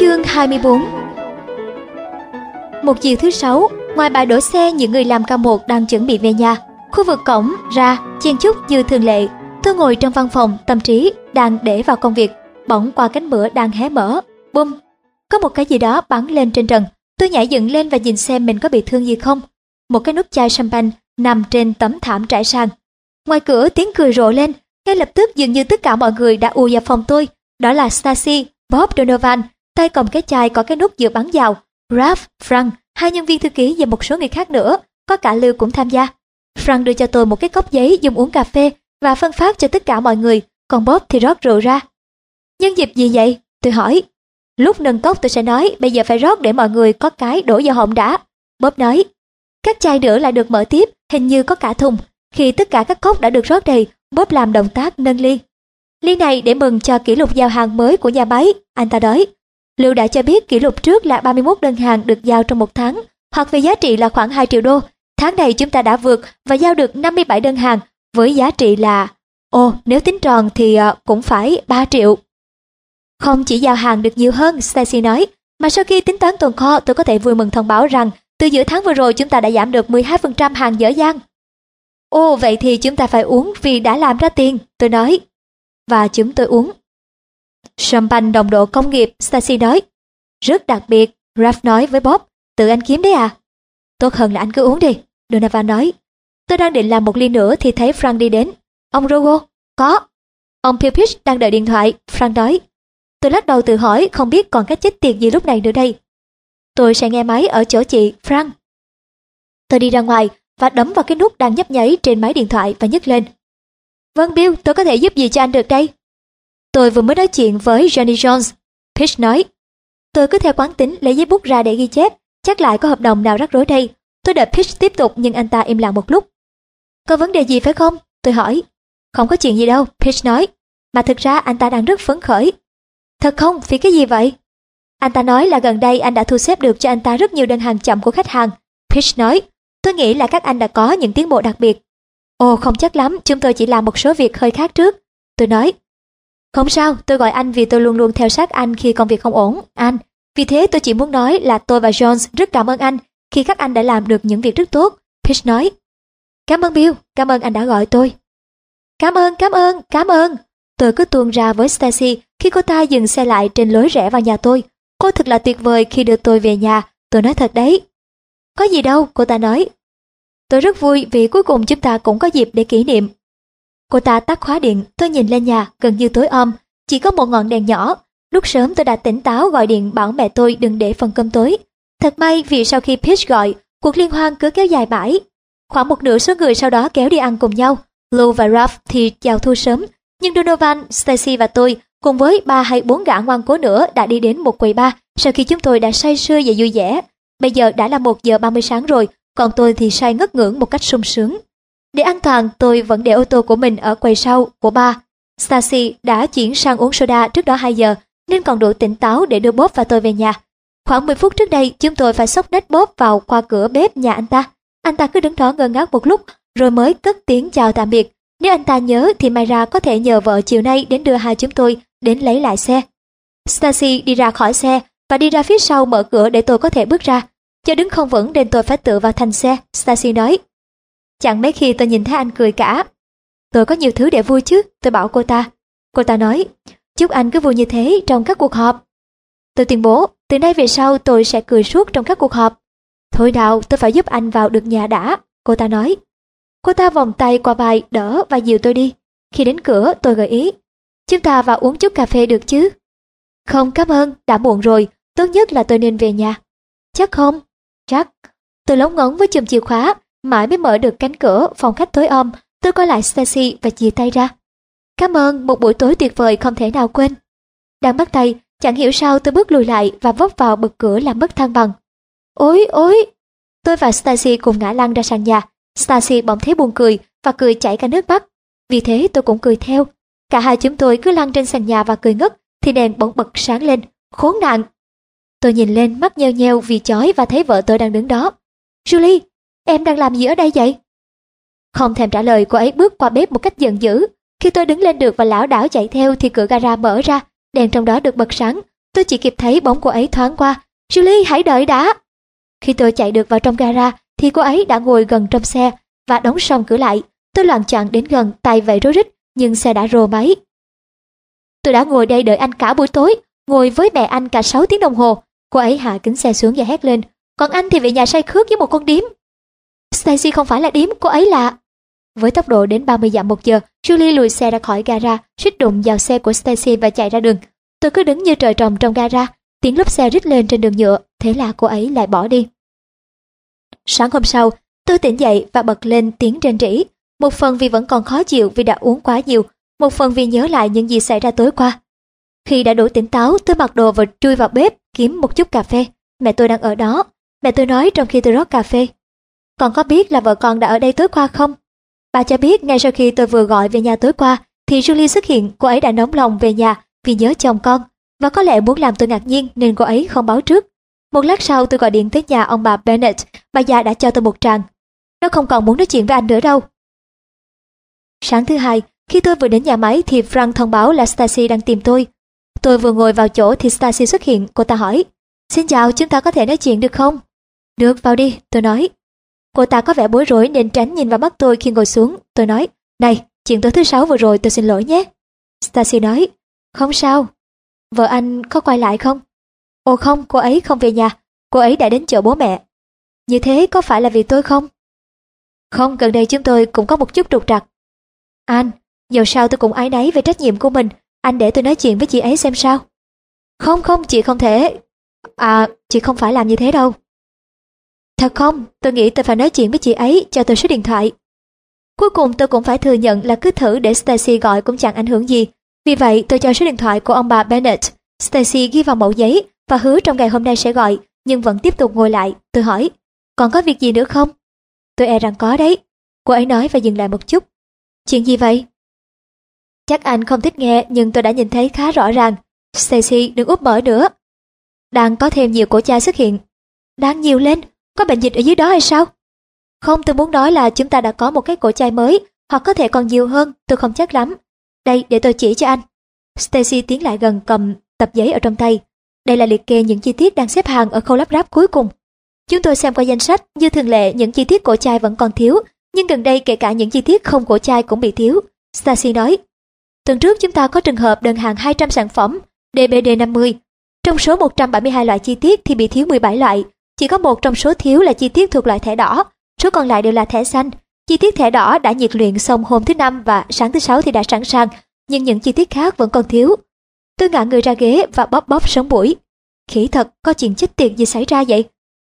Chương 24 Một chiều thứ sáu, ngoài bãi đổ xe những người làm ca một đang chuẩn bị về nhà. Khu vực cổng ra, chen chúc như thường lệ. Tôi ngồi trong văn phòng, tâm trí đang để vào công việc. Bỗng qua cánh cửa đang hé mở. Bum! Có một cái gì đó bắn lên trên trần. Tôi nhảy dựng lên và nhìn xem mình có bị thương gì không. Một cái nút chai champagne nằm trên tấm thảm trải sàn. Ngoài cửa tiếng cười rộ lên, ngay lập tức dường như tất cả mọi người đã ùa vào phòng tôi. Đó là Stacy, Bob Donovan, tay cầm cái chai có cái nút vừa bắn vào. Ralph, Frank, hai nhân viên thư ký và một số người khác nữa, có cả Lưu cũng tham gia. Frank đưa cho tôi một cái cốc giấy dùng uống cà phê và phân phát cho tất cả mọi người, còn Bob thì rót rượu ra. Nhân dịp gì vậy? Tôi hỏi. Lúc nâng cốc tôi sẽ nói bây giờ phải rót để mọi người có cái đổ vào họng đã. Bob nói. Các chai nữa lại được mở tiếp, hình như có cả thùng. Khi tất cả các cốc đã được rót đầy, Bob làm động tác nâng ly. Ly này để mừng cho kỷ lục giao hàng mới của nhà máy, anh ta nói. Lưu đã cho biết kỷ lục trước là 31 đơn hàng được giao trong một tháng, hoặc về giá trị là khoảng 2 triệu đô. Tháng này chúng ta đã vượt và giao được 57 đơn hàng với giá trị là... Ồ, nếu tính tròn thì ờ, cũng phải 3 triệu. Không chỉ giao hàng được nhiều hơn, Stacy nói, mà sau khi tính toán tồn kho tôi có thể vui mừng thông báo rằng từ giữa tháng vừa rồi chúng ta đã giảm được 12% hàng dở dang. Ồ, vậy thì chúng ta phải uống vì đã làm ra tiền, tôi nói. Và chúng tôi uống. Champagne đồng độ công nghiệp, Stacy nói. Rất đặc biệt, Ralph nói với Bob. Tự anh kiếm đấy à? Tốt hơn là anh cứ uống đi, Donovan nói. Tôi đang định làm một ly nữa thì thấy Frank đi đến. Ông Rogo? Có. Ông Pilpich đang đợi điện thoại, Frank nói. Tôi lắc đầu tự hỏi không biết còn cái chết tiệt gì lúc này nữa đây. Tôi sẽ nghe máy ở chỗ chị, Frank. Tôi đi ra ngoài và đấm vào cái nút đang nhấp nháy trên máy điện thoại và nhấc lên. Vâng Bill, tôi có thể giúp gì cho anh được đây? Tôi vừa mới nói chuyện với Johnny Jones. Pitch nói, tôi cứ theo quán tính lấy giấy bút ra để ghi chép, chắc lại có hợp đồng nào rắc rối đây. Tôi đợi Pitch tiếp tục nhưng anh ta im lặng một lúc. Có vấn đề gì phải không? Tôi hỏi. Không có chuyện gì đâu, Pitch nói. Mà thực ra anh ta đang rất phấn khởi. Thật không? Vì cái gì vậy? Anh ta nói là gần đây anh đã thu xếp được cho anh ta rất nhiều đơn hàng chậm của khách hàng. Pitch nói, tôi nghĩ là các anh đã có những tiến bộ đặc biệt. Ồ không chắc lắm, chúng tôi chỉ làm một số việc hơi khác trước. Tôi nói, không sao, tôi gọi anh vì tôi luôn luôn theo sát anh khi công việc không ổn, anh. Vì thế tôi chỉ muốn nói là tôi và Jones rất cảm ơn anh khi các anh đã làm được những việc rất tốt. Pitch nói, cảm ơn Bill, cảm ơn anh đã gọi tôi. Cảm ơn, cảm ơn, cảm ơn. Tôi cứ tuôn ra với Stacy khi cô ta dừng xe lại trên lối rẽ vào nhà tôi. Cô thật là tuyệt vời khi đưa tôi về nhà, tôi nói thật đấy. Có gì đâu, cô ta nói. Tôi rất vui vì cuối cùng chúng ta cũng có dịp để kỷ niệm. Cô ta tắt khóa điện, tôi nhìn lên nhà, gần như tối om, chỉ có một ngọn đèn nhỏ. Lúc sớm tôi đã tỉnh táo gọi điện bảo mẹ tôi đừng để phần cơm tối. Thật may vì sau khi Peach gọi, cuộc liên hoan cứ kéo dài mãi. Khoảng một nửa số người sau đó kéo đi ăn cùng nhau. Lou và Ralph thì chào thu sớm, nhưng Donovan, Stacy và tôi cùng với ba hay bốn gã ngoan cố nữa đã đi đến một quầy bar sau khi chúng tôi đã say sưa và vui vẻ. Bây giờ đã là một giờ ba mươi sáng rồi, còn tôi thì say ngất ngưỡng một cách sung sướng. Để an toàn, tôi vẫn để ô tô của mình ở quầy sau của ba. Stacy đã chuyển sang uống soda trước đó 2 giờ, nên còn đủ tỉnh táo để đưa Bob và tôi về nhà. Khoảng 10 phút trước đây, chúng tôi phải xốc nết Bob vào qua cửa bếp nhà anh ta. Anh ta cứ đứng đó ngơ ngác một lúc, rồi mới cất tiếng chào tạm biệt. Nếu anh ta nhớ thì Mayra có thể nhờ vợ chiều nay đến đưa hai chúng tôi đến lấy lại xe. Stacy đi ra khỏi xe và đi ra phía sau mở cửa để tôi có thể bước ra. Do đứng không vững nên tôi phải tự vào thành xe, Stacy nói. Chẳng mấy khi tôi nhìn thấy anh cười cả. Tôi có nhiều thứ để vui chứ, tôi bảo cô ta. Cô ta nói, chúc anh cứ vui như thế trong các cuộc họp. Tôi tuyên bố, từ nay về sau tôi sẽ cười suốt trong các cuộc họp. Thôi nào, tôi phải giúp anh vào được nhà đã, cô ta nói. Cô ta vòng tay qua vai đỡ và dìu tôi đi. Khi đến cửa tôi gợi ý, chúng ta vào uống chút cà phê được chứ? Không cảm ơn, đã muộn rồi, tốt nhất là tôi nên về nhà. Chắc không? Chắc. Tôi lóng ngóng với chùm chìa khóa, mãi mới mở được cánh cửa phòng khách tối om, tôi coi lại Stacy và chia tay ra. Cảm ơn, một buổi tối tuyệt vời không thể nào quên. Đang bắt tay, chẳng hiểu sao tôi bước lùi lại và vấp vào bậc cửa làm mất thăng bằng. Ôi, ôi! Tôi và Stacy cùng ngã lăn ra sàn nhà. Stacy bỗng thấy buồn cười và cười chảy cả nước mắt. Vì thế tôi cũng cười theo. Cả hai chúng tôi cứ lăn trên sàn nhà và cười ngất, thì đèn bỗng bật sáng lên. Khốn nạn! Tôi nhìn lên mắt nheo nheo vì chói và thấy vợ tôi đang đứng đó. Julie, em đang làm gì ở đây vậy? Không thèm trả lời cô ấy bước qua bếp một cách giận dữ. Khi tôi đứng lên được và lão đảo chạy theo thì cửa gara mở ra, đèn trong đó được bật sáng. tôi chỉ kịp thấy bóng cô ấy thoáng qua. Julie, hãy đợi đã! Khi tôi chạy được vào trong gara, thì cô ấy đã ngồi gần trong xe và đóng xong cửa lại. Tôi loạn choạng đến gần, tay vẫy rối rít, nhưng xe đã rồ máy. Tôi đã ngồi đây đợi anh cả buổi tối, ngồi với mẹ anh cả 6 tiếng đồng hồ. Cô ấy hạ kính xe xuống và hét lên, còn anh thì về nhà say khước với một con điếm. Stacy không phải là điếm, cô ấy là... Với tốc độ đến 30 dặm một giờ, Julie lùi xe ra khỏi gara, suýt đụng vào xe của Stacy và chạy ra đường. Tôi cứ đứng như trời trồng trong gara, tiếng lốp xe rít lên trên đường nhựa, thế là cô ấy lại bỏ đi. Sáng hôm sau, tôi tỉnh dậy và bật lên tiếng rên rỉ. Một phần vì vẫn còn khó chịu vì đã uống quá nhiều, một phần vì nhớ lại những gì xảy ra tối qua. Khi đã đủ tỉnh táo, tôi mặc đồ và chui vào bếp kiếm một chút cà phê. Mẹ tôi đang ở đó. Mẹ tôi nói trong khi tôi rót cà phê còn có biết là vợ con đã ở đây tối qua không? Bà cho biết ngay sau khi tôi vừa gọi về nhà tối qua thì Julie xuất hiện, cô ấy đã nóng lòng về nhà vì nhớ chồng con và có lẽ muốn làm tôi ngạc nhiên nên cô ấy không báo trước. Một lát sau tôi gọi điện tới nhà ông bà Bennett, bà già đã cho tôi một tràng. Nó không còn muốn nói chuyện với anh nữa đâu. Sáng thứ hai, khi tôi vừa đến nhà máy thì Frank thông báo là Stacy đang tìm tôi. Tôi vừa ngồi vào chỗ thì Stacy xuất hiện, cô ta hỏi. Xin chào, chúng ta có thể nói chuyện được không? Được, vào đi, tôi nói. Cô ta có vẻ bối rối nên tránh nhìn vào mắt tôi khi ngồi xuống. Tôi nói, này, chuyện tối thứ sáu vừa rồi tôi xin lỗi nhé. Stacy nói, không sao. Vợ anh có quay lại không? Ồ không, cô ấy không về nhà. Cô ấy đã đến chợ bố mẹ. Như thế có phải là vì tôi không? Không, gần đây chúng tôi cũng có một chút trục trặc. Anh, dầu sao tôi cũng ái náy về trách nhiệm của mình. Anh để tôi nói chuyện với chị ấy xem sao. Không không, chị không thể. À, chị không phải làm như thế đâu. Thật không, tôi nghĩ tôi phải nói chuyện với chị ấy, cho tôi số điện thoại. Cuối cùng tôi cũng phải thừa nhận là cứ thử để Stacy gọi cũng chẳng ảnh hưởng gì. Vì vậy tôi cho số điện thoại của ông bà Bennett. Stacy ghi vào mẫu giấy và hứa trong ngày hôm nay sẽ gọi, nhưng vẫn tiếp tục ngồi lại. Tôi hỏi, còn có việc gì nữa không? Tôi e rằng có đấy. Cô ấy nói và dừng lại một chút. Chuyện gì vậy? Chắc anh không thích nghe nhưng tôi đã nhìn thấy khá rõ ràng. Stacy đừng úp mở nữa. Đang có thêm nhiều cổ chai xuất hiện. Đang nhiều lên, có bệnh dịch ở dưới đó hay sao? Không, tôi muốn nói là chúng ta đã có một cái cổ chai mới, hoặc có thể còn nhiều hơn, tôi không chắc lắm. Đây, để tôi chỉ cho anh. Stacy tiến lại gần cầm tập giấy ở trong tay. Đây là liệt kê những chi tiết đang xếp hàng ở khâu lắp ráp cuối cùng. Chúng tôi xem qua danh sách, như thường lệ những chi tiết cổ chai vẫn còn thiếu, nhưng gần đây kể cả những chi tiết không cổ chai cũng bị thiếu. Stacy nói, tuần trước chúng ta có trường hợp đơn hàng 200 sản phẩm DBD50. Trong số 172 loại chi tiết thì bị thiếu 17 loại, chỉ có một trong số thiếu là chi tiết thuộc loại thẻ đỏ, số còn lại đều là thẻ xanh. Chi tiết thẻ đỏ đã nhiệt luyện xong hôm thứ năm và sáng thứ sáu thì đã sẵn sàng, nhưng những chi tiết khác vẫn còn thiếu. Tôi ngã người ra ghế và bóp bóp sống mũi. Khỉ thật, có chuyện chết tiệt gì xảy ra vậy?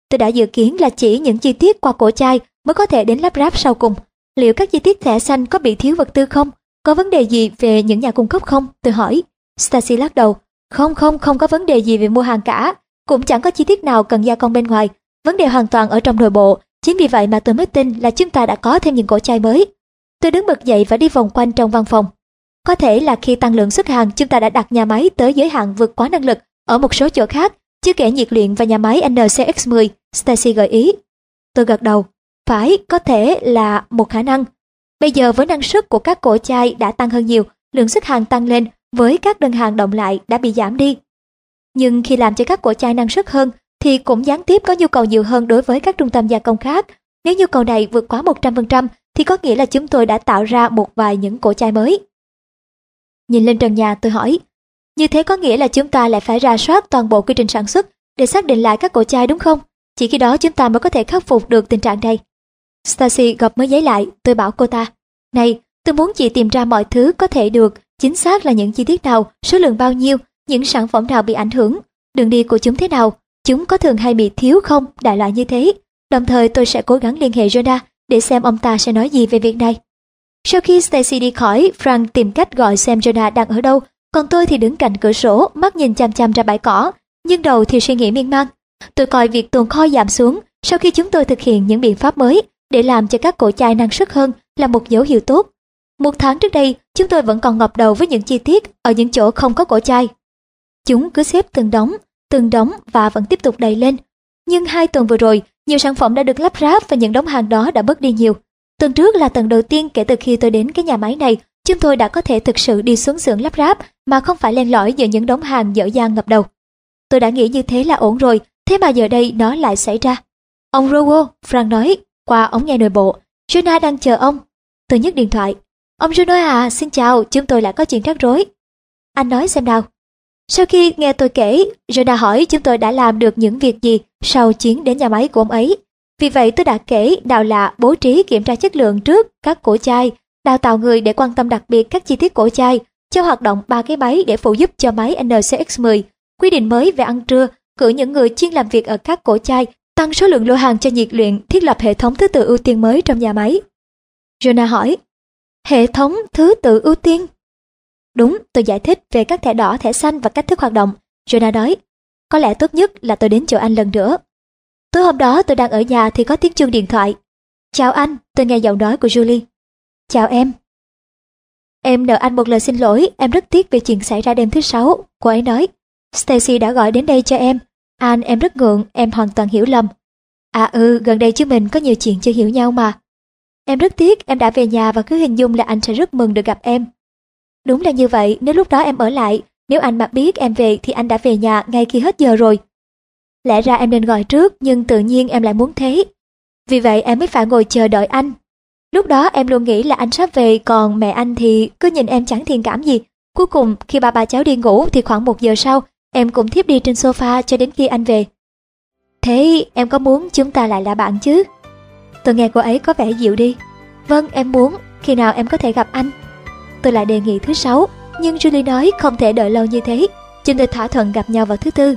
Tôi đã dự kiến là chỉ những chi tiết qua cổ chai mới có thể đến lắp ráp sau cùng. Liệu các chi tiết thẻ xanh có bị thiếu vật tư không? Có vấn đề gì về những nhà cung cấp không? Tôi hỏi. Stacy lắc đầu. Không không, không có vấn đề gì về mua hàng cả. Cũng chẳng có chi tiết nào cần gia công bên ngoài. Vấn đề hoàn toàn ở trong nội bộ. Chính vì vậy mà tôi mới tin là chúng ta đã có thêm những cổ chai mới. Tôi đứng bật dậy và đi vòng quanh trong văn phòng. Có thể là khi tăng lượng xuất hàng chúng ta đã đặt nhà máy tới giới hạn vượt quá năng lực ở một số chỗ khác, chưa kể nhiệt luyện và nhà máy NCX10, Stacy gợi ý. Tôi gật đầu, phải có thể là một khả năng. Bây giờ với năng suất của các cổ chai đã tăng hơn nhiều, lượng xuất hàng tăng lên với các đơn hàng động lại đã bị giảm đi. Nhưng khi làm cho các cổ chai năng suất hơn thì cũng gián tiếp có nhu cầu nhiều hơn đối với các trung tâm gia công khác. Nếu nhu cầu này vượt quá 100% thì có nghĩa là chúng tôi đã tạo ra một vài những cổ chai mới. Nhìn lên trần nhà tôi hỏi, như thế có nghĩa là chúng ta lại phải ra soát toàn bộ quy trình sản xuất để xác định lại các cổ chai đúng không? Chỉ khi đó chúng ta mới có thể khắc phục được tình trạng này. Stacy gập mới giấy lại, tôi bảo cô ta, này, tôi muốn chị tìm ra mọi thứ có thể được, chính xác là những chi tiết nào, số lượng bao nhiêu, những sản phẩm nào bị ảnh hưởng, đường đi của chúng thế nào, chúng có thường hay bị thiếu không, đại loại như thế. Đồng thời tôi sẽ cố gắng liên hệ Jonah để xem ông ta sẽ nói gì về việc này. Sau khi Stacy đi khỏi, Frank tìm cách gọi xem Jonah đang ở đâu, còn tôi thì đứng cạnh cửa sổ, mắt nhìn chăm chăm ra bãi cỏ, nhưng đầu thì suy nghĩ miên man. Tôi coi việc tồn kho giảm xuống sau khi chúng tôi thực hiện những biện pháp mới để làm cho các cổ chai năng suất hơn là một dấu hiệu tốt. Một tháng trước đây, chúng tôi vẫn còn ngập đầu với những chi tiết ở những chỗ không có cổ chai. Chúng cứ xếp từng đống, từng đống và vẫn tiếp tục đầy lên. Nhưng hai tuần vừa rồi, nhiều sản phẩm đã được lắp ráp và những đống hàng đó đã bớt đi nhiều. Tuần trước là tuần đầu tiên kể từ khi tôi đến cái nhà máy này, chúng tôi đã có thể thực sự đi xuống xưởng lắp ráp mà không phải len lỏi giữa những đống hàng dở dang ngập đầu. tôi đã nghĩ như thế là ổn rồi, thế mà giờ đây nó lại xảy ra. Ông Rowo, Frank nói, qua ống nghe nội bộ, Jonah đang chờ ông. Tôi nhấc điện thoại. Ông Jonah à, xin chào, chúng tôi lại có chuyện rắc rối. Anh nói xem nào. Sau khi nghe tôi kể, Jonah hỏi chúng tôi đã làm được những việc gì sau chuyến đến nhà máy của ông ấy. Vì vậy tôi đã kể đào là bố trí kiểm tra chất lượng trước các cổ chai, đào tạo người để quan tâm đặc biệt các chi tiết cổ chai, cho hoạt động ba cái máy để phụ giúp cho máy NCX10, quy định mới về ăn trưa, cử những người chuyên làm việc ở các cổ chai, tăng số lượng lô hàng cho nhiệt luyện, thiết lập hệ thống thứ tự ưu tiên mới trong nhà máy. Jonah hỏi, hệ thống thứ tự ưu tiên? Đúng, tôi giải thích về các thẻ đỏ, thẻ xanh và cách thức hoạt động. Jonah nói, có lẽ tốt nhất là tôi đến chỗ anh lần nữa. Tối hôm đó tôi đang ở nhà thì có tiếng chuông điện thoại. Chào anh, tôi nghe giọng nói của Julie. Chào em. Em nợ anh một lời xin lỗi, em rất tiếc về chuyện xảy ra đêm thứ sáu. Cô ấy nói, Stacy đã gọi đến đây cho em. Anh em rất ngượng, em hoàn toàn hiểu lầm. À ừ, gần đây chúng mình có nhiều chuyện chưa hiểu nhau mà. Em rất tiếc em đã về nhà và cứ hình dung là anh sẽ rất mừng được gặp em. Đúng là như vậy, nếu lúc đó em ở lại, nếu anh mà biết em về thì anh đã về nhà ngay khi hết giờ rồi. Lẽ ra em nên gọi trước nhưng tự nhiên em lại muốn thế. Vì vậy em mới phải ngồi chờ đợi anh. Lúc đó em luôn nghĩ là anh sắp về còn mẹ anh thì cứ nhìn em chẳng thiện cảm gì. Cuối cùng khi ba bà cháu đi ngủ thì khoảng một giờ sau em cũng thiếp đi trên sofa cho đến khi anh về. Thế em có muốn chúng ta lại là bạn chứ? Tôi nghe cô ấy có vẻ dịu đi. Vâng em muốn, khi nào em có thể gặp anh? Tôi lại đề nghị thứ sáu, nhưng Julie nói không thể đợi lâu như thế. Chúng tôi thỏa thuận gặp nhau vào thứ tư.